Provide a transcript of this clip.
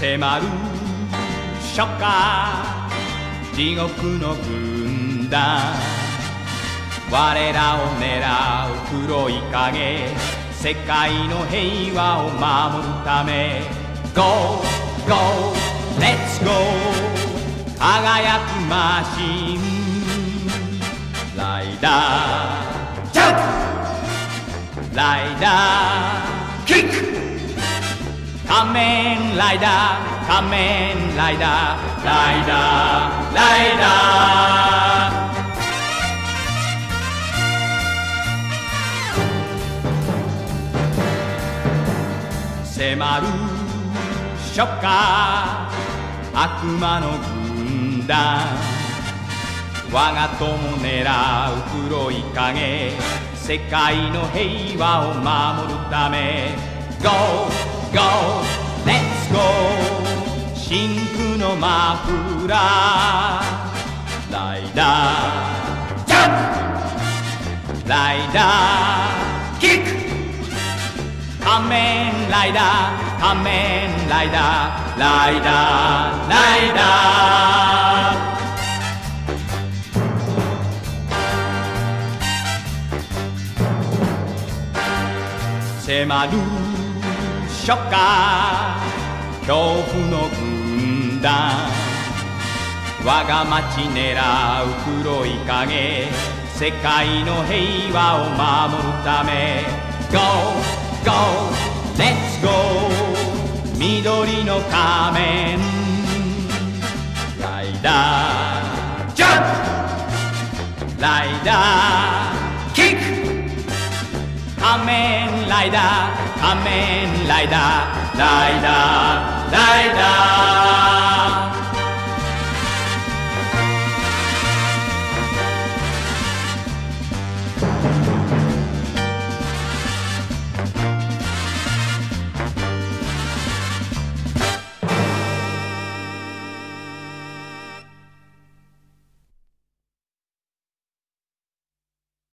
迫る初夏地獄の軍団。我らを狙う黒い影世界の平和を守るため。Go, go, let's go 輝くマシン。ライダージャンプ！ライダー。仮面ライダー仮面ライダーライダーライダー迫る初夏悪魔の軍団。我が友狙う黒い影世界の平和を守るため Go, go, let's go. 真空のマフラーライダー。ジャンプ。ライダー。キック。仮面ライダー仮面ライダーライダーライダー。迫る初夏恐怖の軍団。我が町狙う黒い影。世界の平和を守るため。Go, go, let's go 緑の仮面。ライダージャンプ！ライダー。仮面ライダー